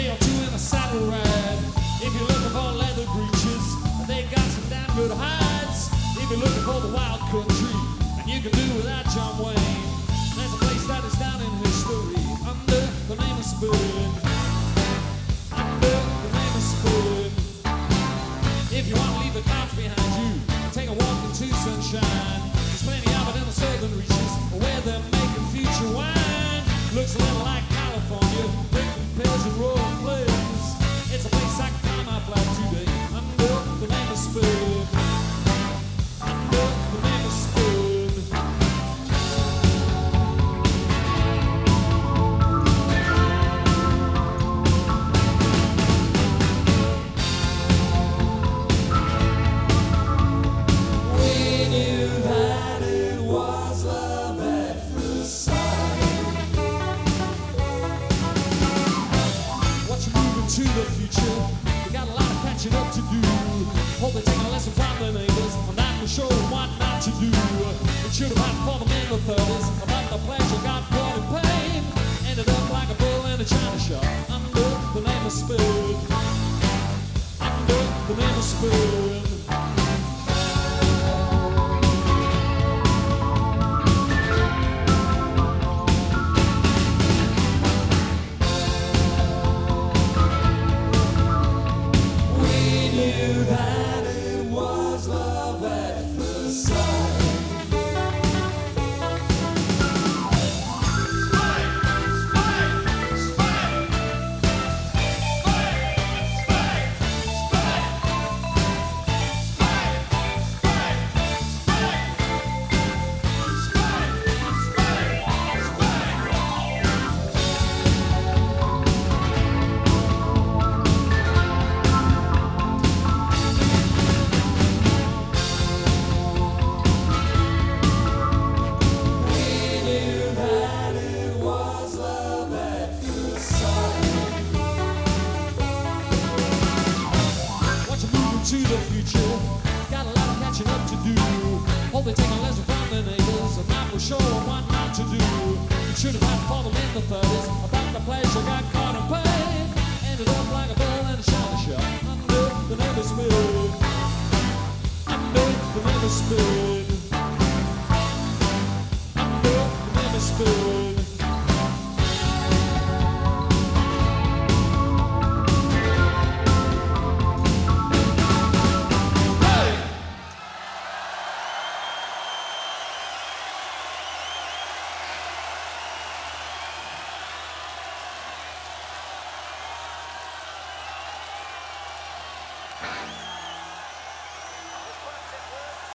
day or two in a saddle ride. If you're looking for leather breeches, they got some damn good hides. If you're looking for the wild country, and you can do without John Wayne. the future. We got a lot of catching up to do. Hope they take a lesson from their eh, neighbors, I'm not show them what not to do. It should have happened for them in the 30s, about the pleasure got blood and pain. Ended up like a bull in a china shop, under the name of Spook. Under the name of Spook. future. Got a lot of catching up to do. Hope they take a lesson from the neighbors and not for sure what not to do. It should have had fallen in the 30s about the pleasure got caught in pain. Ended up like a bull in a china shop. I know the neighbors spilled. I know the neighbors spilled. I know the neighbors spilled.